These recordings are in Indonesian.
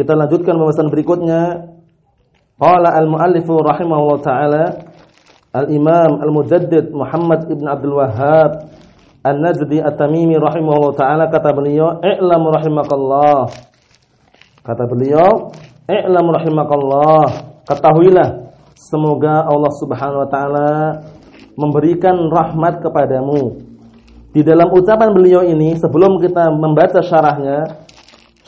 Kita lanjutkan pembahasan berikutnya. Qala al-muallifu rahimahullah taala Al-Imam Al-Mujaddid Muhammad Ibn Abdul Wahhab An-Najdi At-Tamimi rahimahullah taala kata beliau, "I'lam rahimakallah." Kata beliau, "I'lam rahimakallah." Ketahuilah semoga Allah Subhanahu wa taala memberikan rahmat kepadamu. Di dalam ucapan beliau ini sebelum kita membaca syarahnya,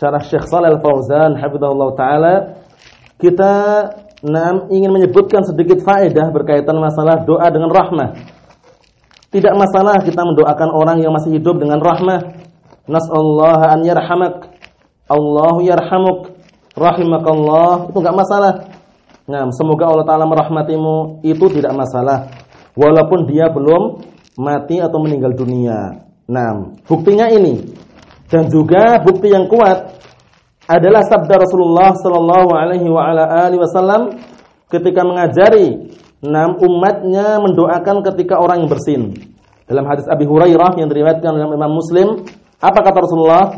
syarah Syekh Shalal Fauzan hafizahullah taala kita nam ingin menyebutkan sedikit faedah berkaitan masalah doa dengan rahmah. Tidak masalah kita mendoakan orang yang masih hidup dengan rahmah. Nas'allahu an yarhamak. Allahu yarhamuk. Rahimakallah. Itu enggak masalah. Nah, semoga Allah taala merahmatimu itu tidak masalah. Walaupun dia belum mati atau meninggal dunia. Nah, buktinya ini. Dan juga bukti yang kuat adalah sabda Rasulullah sallallahu alaihi wasallam ketika mengajari enam umatnya mendoakan ketika orang yang bersin. Dalam hadis Abi Hurairah yang diriwayatkan oleh Imam Muslim, apa kata Rasulullah?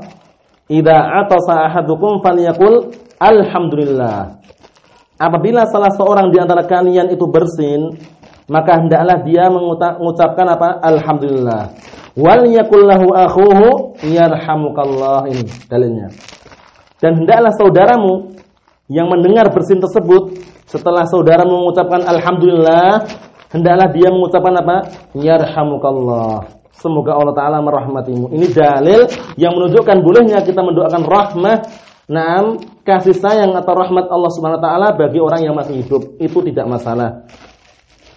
"Idza atasa ahadukum falyakul alhamdulillah." Apabila salah seorang di antara kalian itu bersin, maka hendaklah dia mengucapkan apa? Alhamdulillah. Wal yakul lahu akhuhu ini dalilnya. Dan hendaklah saudaramu yang mendengar bersin tersebut setelah saudaramu mengucapkan alhamdulillah, hendaklah dia mengucapkan apa? Yarhamukallah. Semoga Allah taala merahmatimu. Ini dalil yang menunjukkan bolehnya kita mendoakan rahmah Naam, kasih sayang atau rahmat Allah Subhanahu wa taala bagi orang yang masih hidup itu tidak masalah.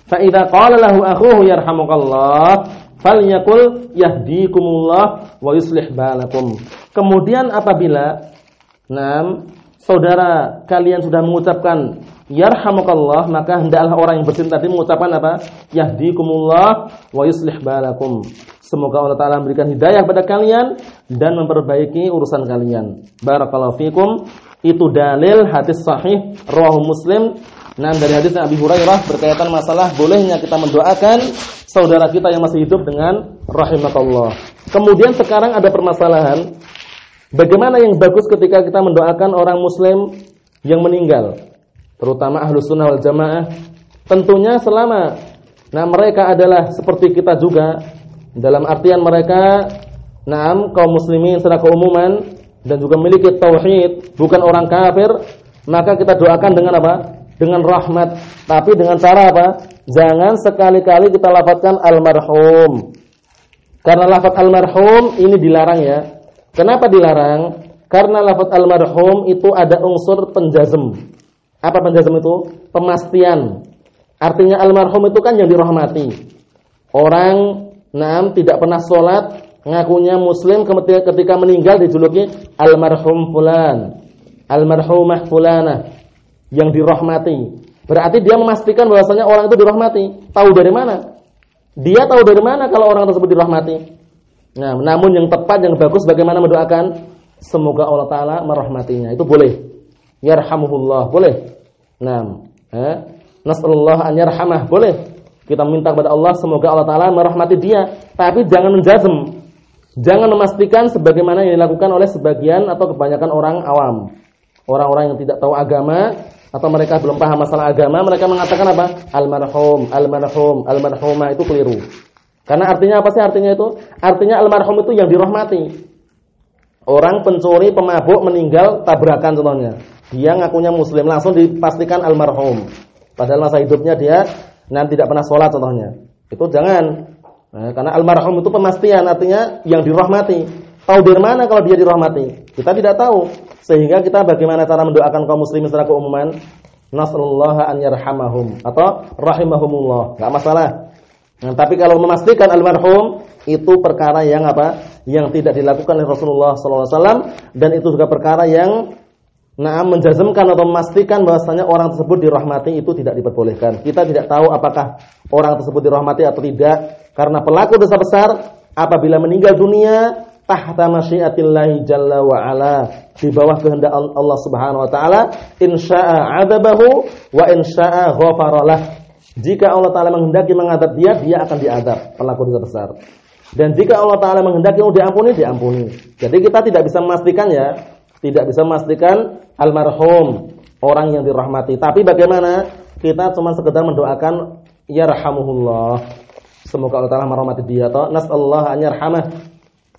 Fa idza qala lahu akhuhu yarhamukallah falyakul yahdikumullah wa yuslih balakum. Kemudian apabila enam saudara kalian sudah mengucapkan yarhamukallah maka hendaklah orang yang bersin tadi mengucapkan apa? Yahdikumullah wa yuslih balakum. Semoga Allah taala memberikan hidayah pada kalian dan memperbaiki urusan kalian. Barakallahu fikum. Itu dalil hadis sahih rawahu Muslim Nah dari hadis Abi Hurairah berkaitan masalah bolehnya kita mendoakan saudara kita yang masih hidup dengan rahimakallah. Kemudian sekarang ada permasalahan bagaimana yang bagus ketika kita mendoakan orang muslim yang meninggal, terutama ahlu sunnah wal jamaah. Tentunya selama nah mereka adalah seperti kita juga dalam artian mereka Naam kaum muslimin secara keumuman dan juga memiliki tauhid, bukan orang kafir, maka kita doakan dengan apa? Dengan rahmat, tapi dengan cara apa? Jangan sekali-kali kita lafazkan almarhum. Karena lafaz almarhum ini dilarang ya. Kenapa dilarang? Karena lafaz almarhum itu ada unsur penjazm. Apa penjazm itu? Pemastian. Artinya almarhum itu kan yang dirahmati. Orang nam tidak pernah sholat, ngakunya muslim ketika, ketika meninggal dijuluki almarhum fulan, almarhumah fulana yang dirahmati. Berarti dia memastikan bahwasanya orang itu dirahmati. Tahu dari mana? Dia tahu dari mana kalau orang tersebut dirahmati? Nah, namun yang tepat yang bagus bagaimana mendoakan? Semoga Allah taala merahmatinya. Itu boleh. Yarhamuhullah, boleh. Nah, eh, nasallallahu an yarhamah, boleh. Kita minta kepada Allah semoga Allah taala merahmati dia, tapi jangan menjazm. Jangan memastikan sebagaimana yang dilakukan oleh sebagian atau kebanyakan orang awam. Orang-orang yang tidak tahu agama atau mereka belum paham masalah agama, mereka mengatakan apa? Almarhum, almarhum, almarhumah itu keliru. Karena artinya apa sih artinya itu? Artinya almarhum itu yang dirahmati. Orang pencuri, pemabuk meninggal tabrakan contohnya. Dia ngakunya muslim, langsung dipastikan almarhum. Padahal masa hidupnya dia nanti tidak pernah sholat contohnya. Itu jangan. Nah, karena almarhum itu pemastian artinya yang dirahmati. Tahu dari mana kalau dia dirahmati? Kita tidak tahu. Sehingga kita bagaimana cara mendoakan kaum muslimin secara keumuman? Nasallallahu an yarhamahum atau rahimahumullah. Enggak masalah. Nah, tapi kalau memastikan almarhum itu perkara yang apa? Yang tidak dilakukan oleh Rasulullah SAW dan itu juga perkara yang nah menjazmkan atau memastikan bahwasanya orang tersebut dirahmati itu tidak diperbolehkan. Kita tidak tahu apakah orang tersebut dirahmati atau tidak karena pelaku dosa besar apabila meninggal dunia tahta masyiatillahi jalla wa ala. Di bawah kehendak Allah Subhanahu wa taala insya'a adabahu wa insya'a ghafaralah. Jika Allah taala menghendaki mengadab dia dia akan diadab pelaku dosa besar dan jika Allah taala menghendaki untuk diampuni diampuni. Jadi kita tidak bisa memastikan ya tidak bisa memastikan almarhum orang yang dirahmati. Tapi bagaimana? Kita cuma sekedar mendoakan yarhamuhullah. Semoga Allah taala merahmati dia atau nasallahu an yarhamah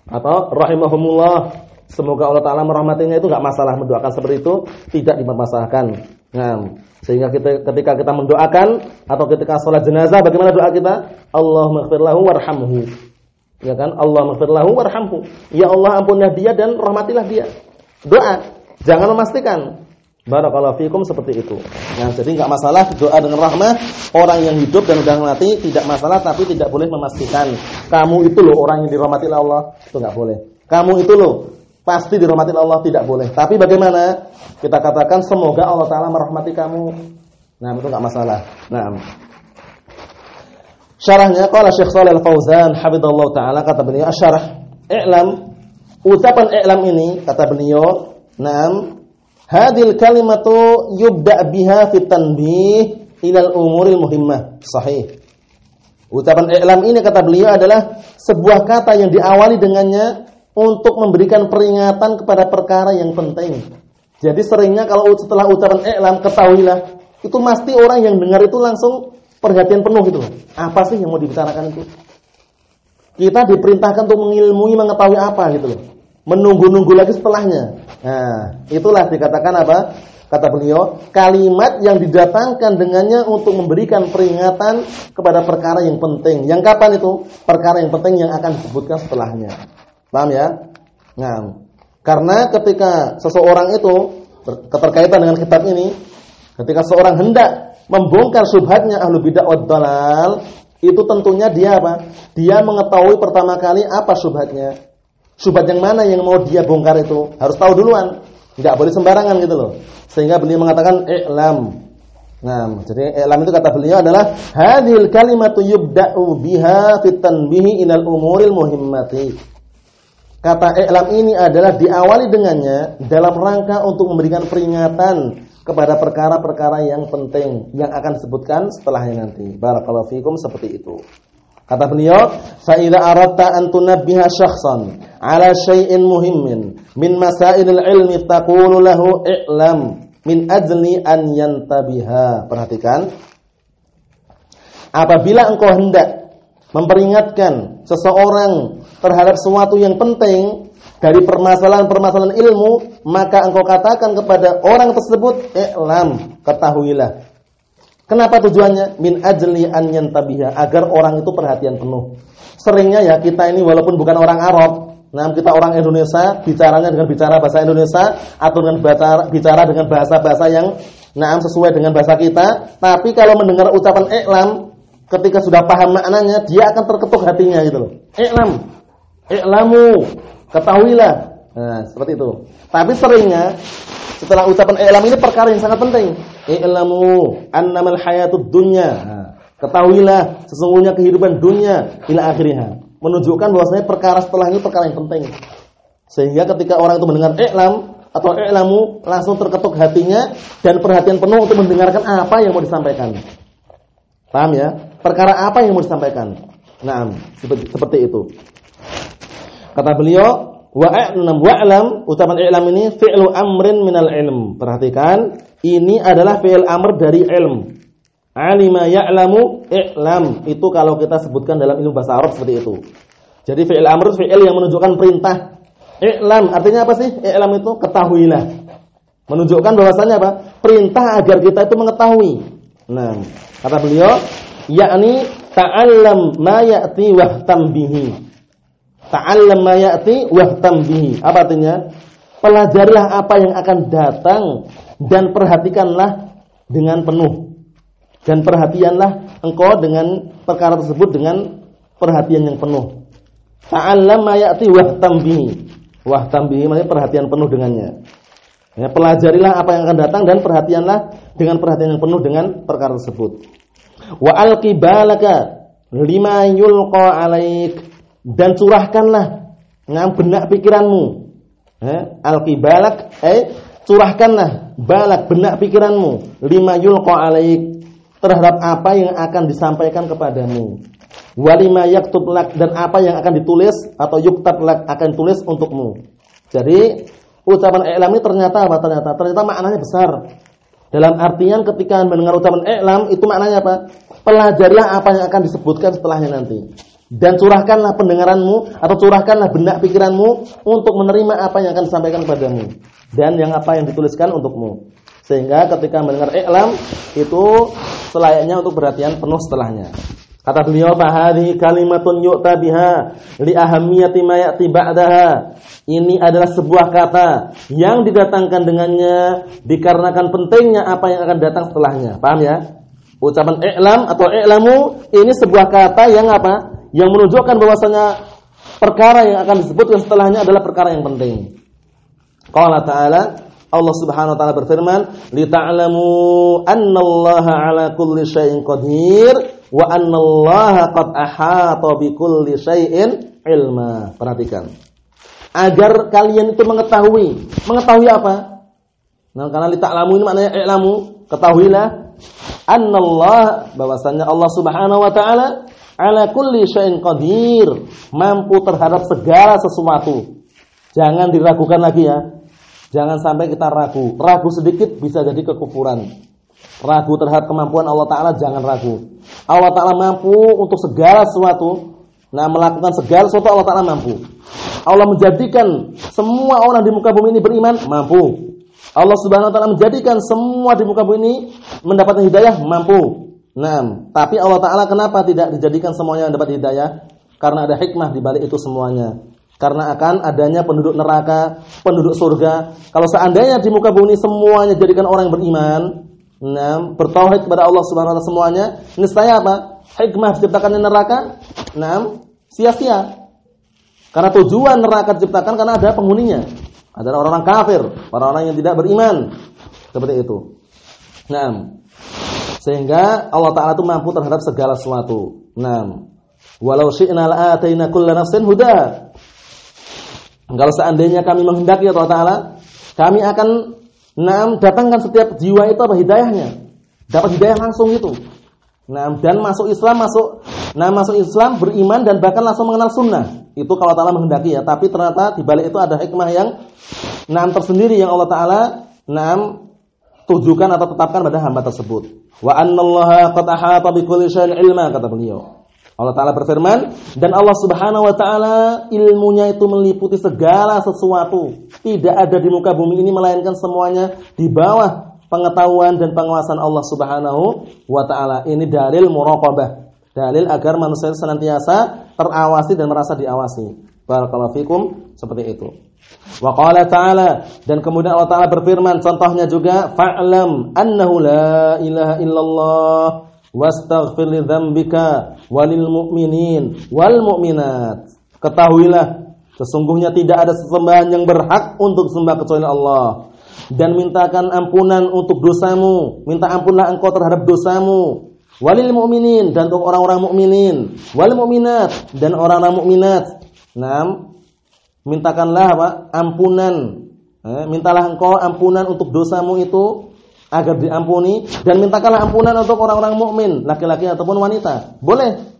atau rahimahumullah semoga Allah taala merahmatinya itu enggak masalah mendoakan seperti itu tidak dipermasalahkan. Nah, sehingga kita ketika kita mendoakan atau ketika sholat jenazah bagaimana doa kita? Allahumma ighfir lahu warhamhu. Ya kan? Allahumma ighfir lahu warhamhu. Ya Allah ampunilah dia dan rahmatilah dia. Doa. Jangan memastikan. Barakallahu fikum seperti itu. Nah, jadi enggak masalah doa dengan rahmah orang yang hidup dan sudah mati tidak masalah tapi tidak boleh memastikan kamu itu loh orang yang dirahmati Allah. Itu enggak boleh. Kamu itu loh pasti dirahmati Allah tidak boleh. Tapi bagaimana? Kita katakan semoga Allah taala merahmati kamu. Nah, itu enggak masalah. Nah. Syarahnya qala Syekh Shalal Fauzan hafizallahu taala kata beliau asyarah i'lam ucapan i'lam ini kata beliau, "Naam Hadil kalimatu yubda biha fit tanbih ilal umuril muhimmah. Sahih. Ucapan i'lam ini kata beliau adalah sebuah kata yang diawali dengannya untuk memberikan peringatan kepada perkara yang penting. Jadi seringnya kalau setelah ucapan i'lam ketahuilah, itu pasti orang yang dengar itu langsung perhatian penuh gitu. Apa sih yang mau dibicarakan itu? Kita diperintahkan untuk mengilmui mengetahui apa gitu loh menunggu-nunggu lagi setelahnya. Nah, itulah dikatakan apa? Kata beliau, kalimat yang didatangkan dengannya untuk memberikan peringatan kepada perkara yang penting. Yang kapan itu? Perkara yang penting yang akan disebutkan setelahnya. Paham ya? Nah, karena ketika seseorang itu keterkaitan dengan kitab ini, ketika seorang hendak membongkar subhatnya ahlu bid'ah wad dalal, itu tentunya dia apa? Dia mengetahui pertama kali apa subhatnya Subhat yang mana yang mau dia bongkar itu? Harus tahu duluan. Enggak boleh sembarangan gitu loh. Sehingga beliau mengatakan i'lam. Nah, jadi i'lam itu kata beliau adalah hadhil kalimatu yubda'u biha fit tanbihi ilal umuril muhimmati. Kata i'lam ini adalah diawali dengannya dalam rangka untuk memberikan peringatan kepada perkara-perkara yang penting yang akan disebutkan setelahnya nanti. Barakallahu fikum seperti itu. Kata beliau, "Fa idza aradta an tunabbiha syakhsan 'ala syai'in muhimmin min masailil ilmi taqulu lahu i'lam min ajli an yantabiha." Perhatikan. Apabila engkau hendak memperingatkan seseorang terhadap sesuatu yang penting dari permasalahan-permasalahan ilmu, maka engkau katakan kepada orang tersebut, "I'lam," ketahuilah Kenapa tujuannya? Min ajli an yantabiha, agar orang itu perhatian penuh. Seringnya ya kita ini walaupun bukan orang Arab, nah kita orang Indonesia, bicaranya dengan bicara bahasa Indonesia atau dengan bicara, bicara dengan bahasa-bahasa yang nah sesuai dengan bahasa kita, tapi kalau mendengar ucapan i'lam ketika sudah paham maknanya, dia akan terketuk hatinya gitu loh. I'lam. I'lamu, ketahuilah. Nah, seperti itu. Tapi seringnya setelah ucapan i'lam ini perkara yang sangat penting. I'lamu annamal hayatud dunya. Nah, ketahuilah sesungguhnya kehidupan dunia ila akhirnya. Menunjukkan bahwasanya perkara setelah ini perkara yang penting. Sehingga ketika orang itu mendengar i'lam atau i'lamu langsung terketuk hatinya dan perhatian penuh untuk mendengarkan apa yang mau disampaikan. Paham ya? Perkara apa yang mau disampaikan? Nah, seperti, seperti itu. Kata beliau, Wa'lam wa'lam ucapan i'lam ini fi'lu amrin minal ilm. Perhatikan, ini adalah fi'il amr dari ilm. Alima ya'lamu i'lam. Itu kalau kita sebutkan dalam ilmu bahasa Arab seperti itu. Jadi fi'il amr fi'il yang menunjukkan perintah. I'lam artinya apa sih? I'lam itu ketahuilah. Menunjukkan bahwasanya apa? Perintah agar kita itu mengetahui. Nah, kata beliau, yakni ta'allam ma ya'ti wahtam bihi. Ta'allam ma ya'ti wahtam bihi. Apa artinya? Pelajarilah apa yang akan datang dan perhatikanlah dengan penuh. Dan perhatianlah engkau dengan perkara tersebut dengan perhatian yang penuh. Ta'allam ma ya'ti wahtam bihi. Wahtam bihi maksudnya perhatian penuh dengannya. Ya, pelajarilah apa yang akan datang dan perhatianlah dengan perhatian yang penuh dengan perkara tersebut. Wa alqibalaka lima yulqa alaik dan curahkanlah ngam benak pikiranmu. Ya, alqibalak eh curahkanlah balak benak pikiranmu lima yulqa alaik terhadap apa yang akan disampaikan kepadamu. Walima yaktub lak dan apa yang akan ditulis atau yuktab lak akan ditulis untukmu. Jadi ucapan i'lam ini ternyata apa? Ternyata ternyata maknanya besar. Dalam artian ketika mendengar ucapan i'lam itu maknanya apa? Pelajarilah apa yang akan disebutkan setelahnya nanti. Dan curahkanlah pendengaranmu atau curahkanlah benak pikiranmu untuk menerima apa yang akan disampaikan kepadamu dan yang apa yang dituliskan untukmu. Sehingga ketika mendengar i'lam itu selayaknya untuk perhatian penuh setelahnya. Kata beliau, "Fahadhi kalimatun yu'ta biha li ahammiyati ma ya'ti ba'daha." Ini adalah sebuah kata yang didatangkan dengannya dikarenakan pentingnya apa yang akan datang setelahnya. Paham ya? Ucapan i'lam atau i'lamu ini sebuah kata yang apa? Yang menunjukkan bahwasanya perkara yang akan disebutkan setelahnya adalah perkara yang penting. Qala ta'ala Allah Subhanahu wa taala berfirman, "Li ta'lamu annallaha 'ala kulli syai'in qadir." wa annallaha qad ahata bikulli syai'in ilma. Perhatikan. Agar kalian itu mengetahui. Mengetahui apa? Nah, karena li ta'lamu ini maknanya i'lamu, ketahuilah annallah bahwasanya Allah Subhanahu wa taala ala kulli syai'in qadir, mampu terhadap segala sesuatu. Jangan diragukan lagi ya. Jangan sampai kita ragu. Ragu sedikit bisa jadi kekufuran. Ragu terhadap kemampuan Allah Ta'ala jangan ragu. Allah Ta'ala mampu untuk segala sesuatu. Nah melakukan segala sesuatu Allah Ta'ala mampu. Allah menjadikan semua orang di muka bumi ini beriman, mampu. Allah Subhanahu Wa Ta'ala menjadikan semua di muka bumi ini mendapatkan hidayah, mampu. Nah, tapi Allah Ta'ala kenapa tidak dijadikan semuanya mendapat hidayah? Karena ada hikmah di balik itu semuanya. Karena akan adanya penduduk neraka, penduduk surga. Kalau seandainya di muka bumi semuanya jadikan orang yang beriman, Nah, bertauhid kepada Allah Subhanahu wa taala semuanya, niscaya apa? Hikmah diciptakannya neraka, nah, sia-sia. Karena tujuan neraka diciptakan karena ada penghuninya. Adalah orang-orang kafir, orang-orang yang tidak beriman. Seperti itu. Nah, sehingga Allah taala itu mampu terhadap segala sesuatu. Nah, walau syi'na la'ataina kulla nafsin huda. Kalau seandainya kami menghendaki Allah taala, kami akan Nah, datangkan setiap jiwa itu apa hidayahnya. Dapat hidayah langsung itu. Nah, dan masuk Islam masuk nah masuk Islam beriman dan bahkan langsung mengenal sunnah. Itu kalau Ta'ala menghendaki ya. Tapi ternyata di balik itu ada hikmah yang nah tersendiri yang Allah Ta'ala nah tujukan atau tetapkan pada hamba tersebut. Wa annallaha qad ahata bikulli syai'in ilma kata beliau. Allah Ta'ala berfirman, dan Allah Subhanahu Wa Ta'ala ilmunya itu meliputi segala sesuatu. Tidak ada di muka bumi ini melainkan semuanya di bawah pengetahuan dan penguasaan Allah Subhanahu Wa Ta'ala. Ini dalil muraqabah. Dalil agar manusia senantiasa terawasi dan merasa diawasi. Barakallahu fikum seperti itu. Wa qala ta'ala dan kemudian Allah Ta'ala berfirman contohnya juga fa'lam annahu la ilaha illallah wastaghfir li dzambika walil mu'minin wal mu'minat. Ketahuilah sesungguhnya tidak ada sesembahan yang berhak untuk sembah kecuali Allah dan mintakan ampunan untuk dosamu, minta ampunlah engkau terhadap dosamu. Walil mu'minin dan untuk orang-orang mukminin, wal mu'minat dan orang-orang mukminat. Naam, mintakanlah apa? ampunan. Eh, mintalah engkau ampunan untuk dosamu itu agar diampuni dan mintakanlah ampunan untuk orang-orang mukmin, laki-laki ataupun wanita. Boleh.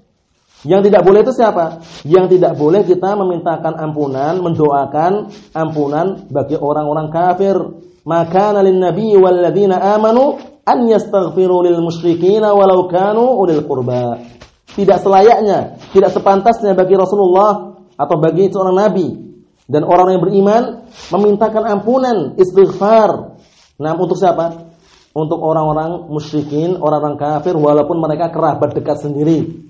Yang tidak boleh itu siapa? Yang tidak boleh kita memintakan ampunan, mendoakan ampunan bagi orang-orang kafir. Maka nalin nabi walladzina amanu an yastaghfiru lil musyrikin walau kanu ulil qurba. Tidak selayaknya, tidak sepantasnya bagi Rasulullah atau bagi seorang nabi dan orang yang beriman memintakan ampunan, istighfar. Nah, untuk siapa? Untuk orang-orang musyrikin, orang-orang kafir walaupun mereka kerabat dekat sendiri.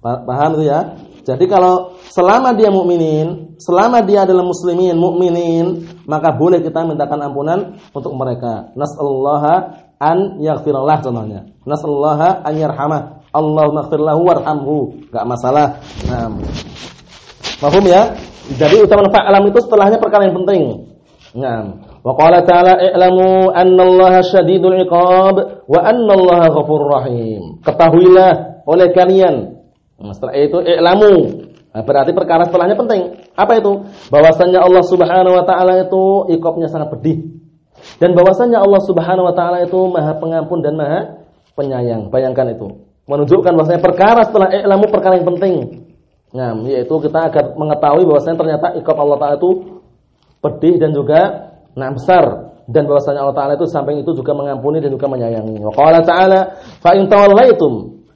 Paham itu ya? Jadi kalau selama dia mukminin, selama dia adalah muslimin, mukminin, maka boleh kita mintakan ampunan untuk mereka. Nasallaha an yaghfirallah contohnya. Nasallaha an yarhamah. Allahumma ighfir lahu warhamhu. Enggak masalah. Nah. Paham ya? Jadi ucapan fa'lam itu setelahnya perkara yang penting. Nah, Wa qala ta'ala i'lamu annallaha syadidul iqab wa annallaha ghafurur rahim. Ketahuilah oleh kalian. Nah, setelah itu i'lamu. Nah, berarti perkara setelahnya penting. Apa itu? Bahwasanya Allah Subhanahu wa taala itu iqabnya sangat pedih. Dan bahwasanya Allah Subhanahu wa taala itu Maha Pengampun dan Maha Penyayang. Bayangkan itu. Menunjukkan bahwasanya perkara setelah i'lamu perkara yang penting. Nah, yaitu kita agar mengetahui bahwasanya ternyata iqab Allah taala itu pedih dan juga nah besar dan bahwasanya Allah taala itu samping itu juga mengampuni dan juga menyayangi. Wa ta'ala fa in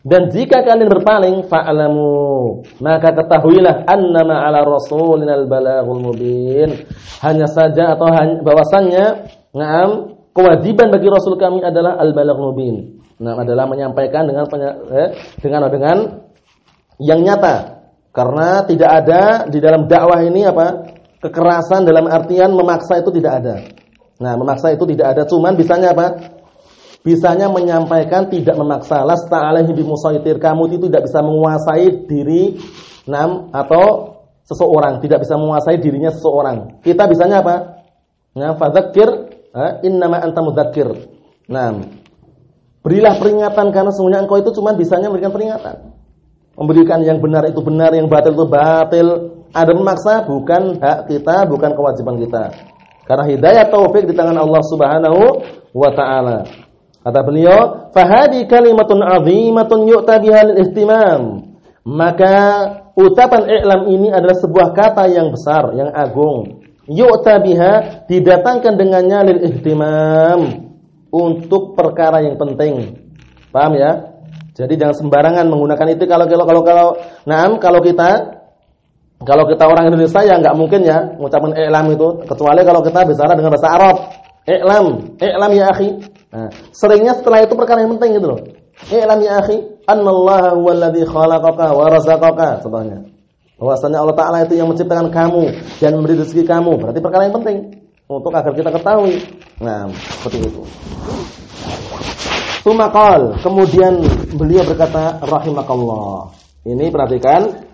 dan jika kalian berpaling fa'lamu maka ketahuilah annama 'ala rasulinal balaghul mubin. Hanya saja atau hanya bahwasannya ngam kewajiban bagi rasul kami adalah al balagh mubin. Nah, adalah menyampaikan dengan eh, dengan dengan yang nyata. Karena tidak ada di dalam dakwah ini apa? Kekerasan dalam artian memaksa itu tidak ada. Nah, memaksa itu tidak ada, cuman bisanya apa? Bisanya menyampaikan tidak memaksa. Lasta alaihi bimusaitir. Kamu itu tidak bisa menguasai diri nam atau seseorang, tidak bisa menguasai dirinya seseorang. Kita bisanya apa? Nah, fadzakir innama anta mudzakir. Nah, berilah peringatan karena semuanya engkau itu cuma bisanya memberikan peringatan. Memberikan yang benar itu benar, yang batil itu batil. Ada memaksa bukan hak kita, bukan kewajiban kita. Karena hidayah taufik di tangan Allah Subhanahu wa taala. Kata beliau, "Fahadi kalimatun 'azimatun yu'ta biha lil ihtimam." Maka ucapan i'lam ini adalah sebuah kata yang besar, yang agung. Yu'ta biha didatangkan dengannya lil ihtimam untuk perkara yang penting. Paham ya? Jadi jangan sembarangan menggunakan itu kalau kalau kalau kalau nah kalau kita kalau kita orang Indonesia ya nggak mungkin ya mengucapkan i'lam itu kecuali kalau kita bicara dengan bahasa Arab. I'lam, i'lam ya akhi. Nah, seringnya setelah itu perkara yang penting gitu loh. I'lam ya akhi, annallaha huwallazi khalaqaka wa razaqaka contohnya. Bahwasanya Allah taala itu yang menciptakan kamu dan memberi rezeki kamu. Berarti perkara yang penting untuk agar kita ketahui. Nah, seperti itu. Sumakal, kemudian beliau berkata rahimakallah. Ini perhatikan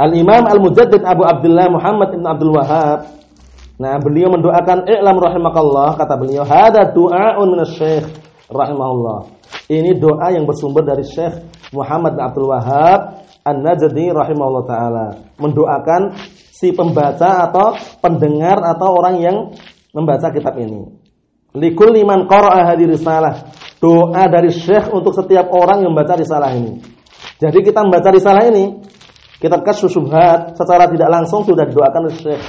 Al-Imam Al-Mujaddid Abu Abdullah Muhammad Ibn Abdul Wahab. Nah, beliau mendoakan i'lam rahimakallah, kata beliau, hada du'aun minasy-syekh rahimahullah. Ini doa yang bersumber dari Syekh Muhammad bin Abdul Wahab An-Najdi rahimahullah taala. Mendoakan si pembaca atau pendengar atau orang yang membaca kitab ini. Likul liman qara'a hadhihi risalah. Doa dari Syekh untuk setiap orang yang membaca risalah ini. Jadi kita membaca risalah ini Kitab Kasyf Syubhat secara tidak langsung sudah didoakan oleh Syekh.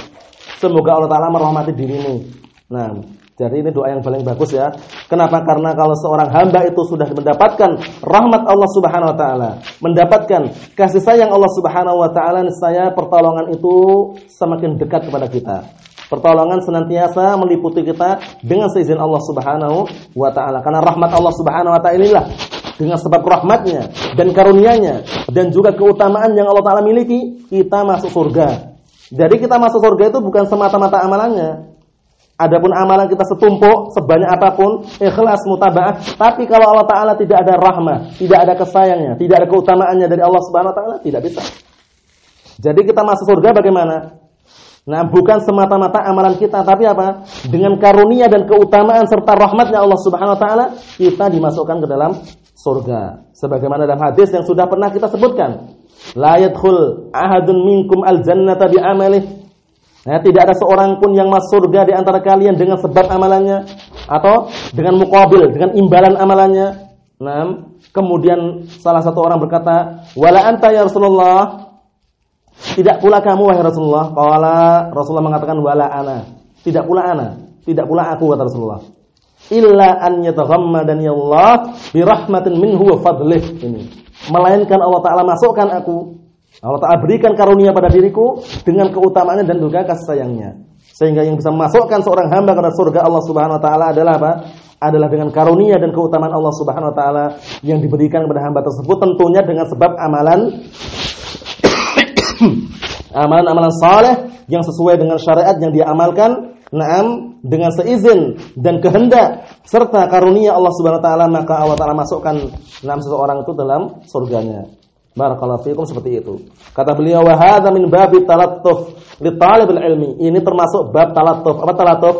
Semoga Allah taala merahmati dirimu. Nah, jadi ini doa yang paling bagus ya. Kenapa? Karena kalau seorang hamba itu sudah mendapatkan rahmat Allah Subhanahu wa taala, mendapatkan kasih sayang Allah Subhanahu wa taala, niscaya pertolongan itu semakin dekat kepada kita. Pertolongan senantiasa meliputi kita dengan seizin Allah Subhanahu wa taala. Karena rahmat Allah Subhanahu wa taala inilah dengan sebab rahmatnya dan karunia-Nya dan juga keutamaan yang Allah Taala miliki, kita masuk surga. Jadi kita masuk surga itu bukan semata-mata amalannya. Adapun amalan kita setumpuk sebanyak apa pun, ikhlas mutabaah, tapi kalau Allah Taala tidak ada rahmat, tidak ada kesayangnya, tidak ada keutamaannya dari Allah Subhanahu Wa Taala, tidak bisa. Jadi kita masuk surga bagaimana? Nah, bukan semata-mata amalan kita, tapi apa? Dengan karunia dan keutamaan serta rahmatnya Allah Subhanahu wa taala, kita dimasukkan ke dalam surga. Sebagaimana dalam hadis yang sudah pernah kita sebutkan, la yadkhul ahadun minkum al-jannata bi amalih. Nah, tidak ada seorang pun yang masuk surga di antara kalian dengan sebab amalannya atau dengan muqabil, dengan imbalan amalannya. Nah, kemudian salah satu orang berkata, "Wala anta ya Rasulullah?" Tidak pula kamu wahai Rasulullah. Qala Rasulullah mengatakan wala ana. Tidak pula ana. Tidak pula aku kata Rasulullah illa an yataghammadani Allah bi rahmatin minhu wa fadlih. Ini. Melainkan Allah taala masukkan aku. Allah taala berikan karunia pada diriku dengan keutamaannya dan juga kasih sayangnya. Sehingga yang bisa memasukkan seorang hamba ke surga Allah Subhanahu wa taala adalah apa? Adalah dengan karunia dan keutamaan Allah Subhanahu wa taala yang diberikan kepada hamba tersebut tentunya dengan sebab amalan amalan-amalan saleh yang sesuai dengan syariat yang dia amalkan Naam dengan seizin dan kehendak serta karunia Allah Subhanahu wa taala maka Allah taala masukkan enam seseorang itu dalam surganya. Barakallahu fiikum seperti itu. Kata beliau wa hadza min babi talattuf li talibil ilmi. Ini termasuk bab talattuf. Apa talattuf?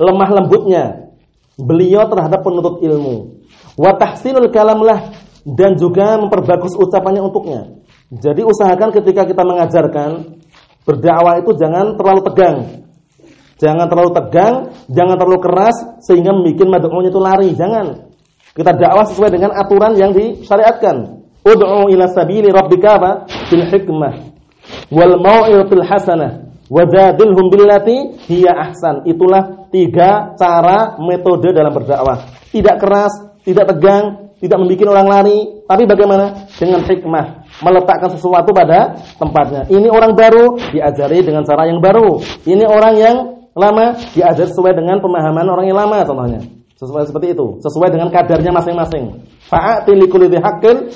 lemah lembutnya beliau terhadap penuntut ilmu. Wa tahsinul kalamlah dan juga memperbagus ucapannya untuknya. Jadi usahakan ketika kita mengajarkan berdakwah itu jangan terlalu tegang. Jangan terlalu tegang, jangan terlalu keras sehingga membuat mad'unya itu lari. Jangan. Kita dakwah sesuai dengan aturan yang disyariatkan. Ud'u ila sabili rabbika apa? bil hikmah wal mau'izatil hasanah wajadilhum billati hiya ahsan. Itulah tiga cara metode dalam berdakwah. Tidak keras, tidak tegang, tidak membuat orang lari, tapi bagaimana? Dengan hikmah, meletakkan sesuatu pada tempatnya. Ini orang baru diajari dengan cara yang baru. Ini orang yang lama diajar sesuai dengan pemahaman orang yang lama contohnya. Sesuai seperti itu, sesuai dengan kadarnya masing-masing. Fa'ati likulli haqqin.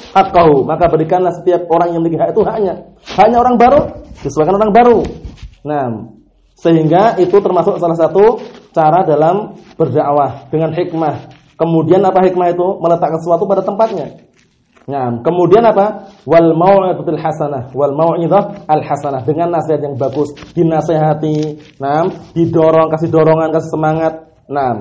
Maka berikanlah setiap orang yang memiliki hak itu haknya. Hanya orang baru disesuaikan orang baru. Nah, sehingga itu termasuk salah satu cara dalam berdakwah dengan hikmah. Kemudian apa hikmah itu? Meletakkan sesuatu pada tempatnya. Nah, kemudian apa? Wal mau'izatul hasanah, wal mau'izah al hasanah dengan nasihat yang bagus, dinasehati, nah, didorong, kasih dorongan, kasih semangat. Nah,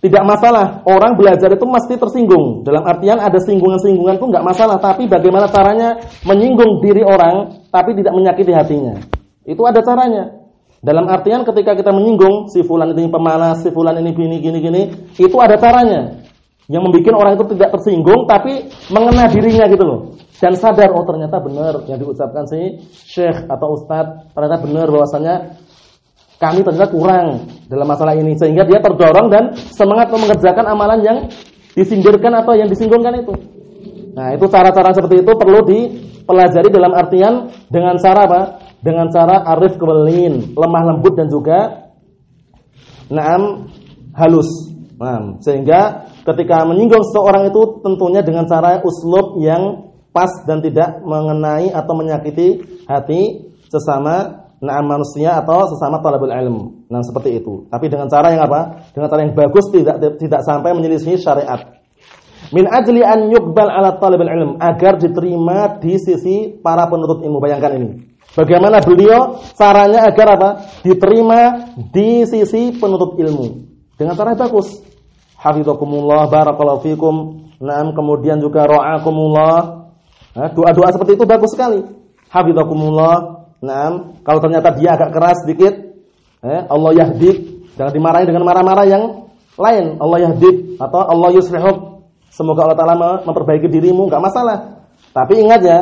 tidak masalah orang belajar itu mesti tersinggung. Dalam artian ada singgungan-singgungan itu nggak masalah, tapi bagaimana caranya menyinggung diri orang tapi tidak menyakiti hatinya. Itu ada caranya. Dalam artian ketika kita menyinggung si fulan ini pemalas, si fulan ini gini gini gini, itu ada caranya yang membuat orang itu tidak tersinggung tapi mengena dirinya gitu loh dan sadar oh ternyata benar yang diucapkan si syekh atau ustadz ternyata benar bahwasanya kami ternyata kurang dalam masalah ini sehingga dia terdorong dan semangat mengerjakan amalan yang disindirkan atau yang disinggungkan itu. Nah, itu cara-cara seperti itu perlu dipelajari dalam artian dengan cara apa? Dengan cara arif kebelin, lemah lembut dan juga naam halus. Nah, sehingga ketika menyinggung seseorang itu tentunya dengan cara uslub yang pas dan tidak mengenai atau menyakiti hati sesama na'am manusia atau sesama talabul ilm. Nah, seperti itu. Tapi dengan cara yang apa? Dengan cara yang bagus tidak tidak sampai menyelisih syariat. Min ajli an yuqbal ala talabul ilm agar diterima di sisi para penuntut ilmu. Bayangkan ini. Bagaimana beliau caranya agar apa? Diterima di sisi penuntut ilmu. Dengan cara yang bagus hafizakumullah barakallahu fikum. Naam kemudian juga ra'akumullah. Nah, doa-doa seperti itu bagus sekali. Hafizakumullah. Naam, kalau ternyata dia agak keras sedikit, eh, Allah yahdik, jangan dimarahi dengan marah-marah yang lain. Allah yahdik atau Allah yuslihuk. Semoga Allah Taala memperbaiki dirimu, enggak masalah. Tapi ingat ya,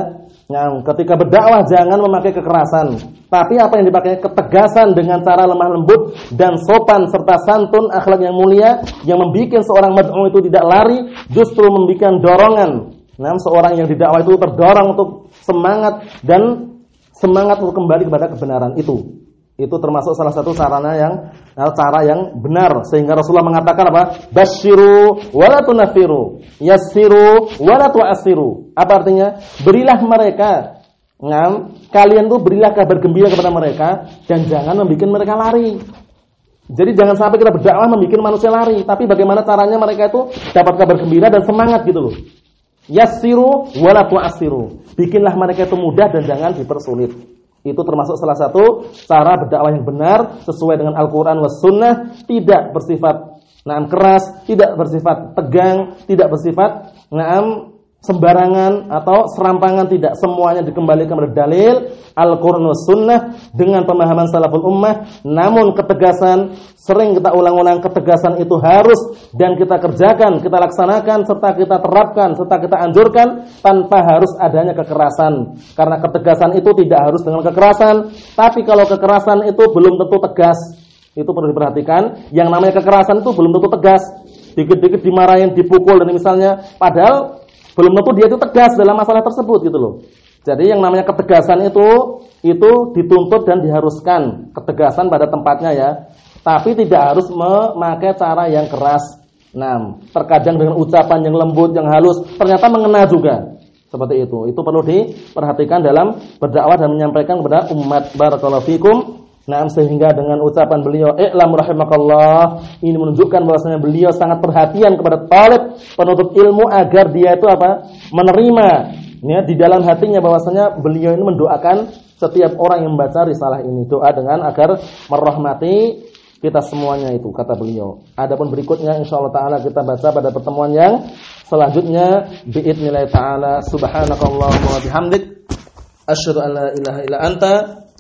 yang ketika berdakwah jangan memakai kekerasan, tapi apa yang dipakai ketegasan dengan cara lemah lembut dan sopan serta santun akhlak yang mulia yang membuat seorang mad'u itu tidak lari, justru membuat dorongan. Nah, seorang yang didakwah itu terdorong untuk semangat dan semangat untuk kembali kepada kebenaran itu. Itu termasuk salah satu sarana yang eh, cara yang benar sehingga Rasulullah mengatakan apa? Basyiru wala tunafiru, yassiru wala tu'assiru. Apa artinya? Berilah mereka ngam, kalian tuh berilah kabar gembira kepada mereka dan jangan membuat mereka lari. Jadi jangan sampai kita berdakwah membuat manusia lari, tapi bagaimana caranya mereka itu dapat kabar gembira dan semangat gitu loh. Yassiru wala tu'assiru. Bikinlah mereka itu mudah dan jangan dipersulit. Itu termasuk salah satu cara berdakwah yang benar sesuai dengan Al-Qur'an was sunnah, tidak bersifat naam keras, tidak bersifat tegang, tidak bersifat naam sembarangan atau serampangan tidak semuanya dikembalikan kepada dalil Al-Qur'an Sunnah dengan pemahaman salaful ummah. Namun ketegasan sering kita ulang-ulang ketegasan itu harus dan kita kerjakan kita laksanakan serta kita terapkan serta kita anjurkan tanpa harus adanya kekerasan. Karena ketegasan itu tidak harus dengan kekerasan. Tapi kalau kekerasan itu belum tentu tegas itu perlu diperhatikan. Yang namanya kekerasan itu belum tentu tegas. Dikit-dikit dimarahin dipukul dan misalnya. Padahal belum tentu dia itu tegas dalam masalah tersebut gitu loh. Jadi yang namanya ketegasan itu itu dituntut dan diharuskan ketegasan pada tempatnya ya. Tapi tidak harus memakai cara yang keras. Nah, terkadang dengan ucapan yang lembut, yang halus, ternyata mengena juga. Seperti itu. Itu perlu diperhatikan dalam berdakwah dan menyampaikan kepada umat barakallahu fikum Nah, sehingga dengan ucapan beliau, "I'lam rahimakallah," ini menunjukkan bahwasanya beliau sangat perhatian kepada talib penuntut ilmu agar dia itu apa? menerima ya di dalam hatinya bahwasanya beliau ini mendoakan setiap orang yang membaca risalah ini doa dengan agar merahmati kita semuanya itu kata beliau. Adapun berikutnya insyaallah taala kita baca pada pertemuan yang selanjutnya biidznillah taala subhanakallahumma wa bihamdik asyhadu an la ilaha illa anta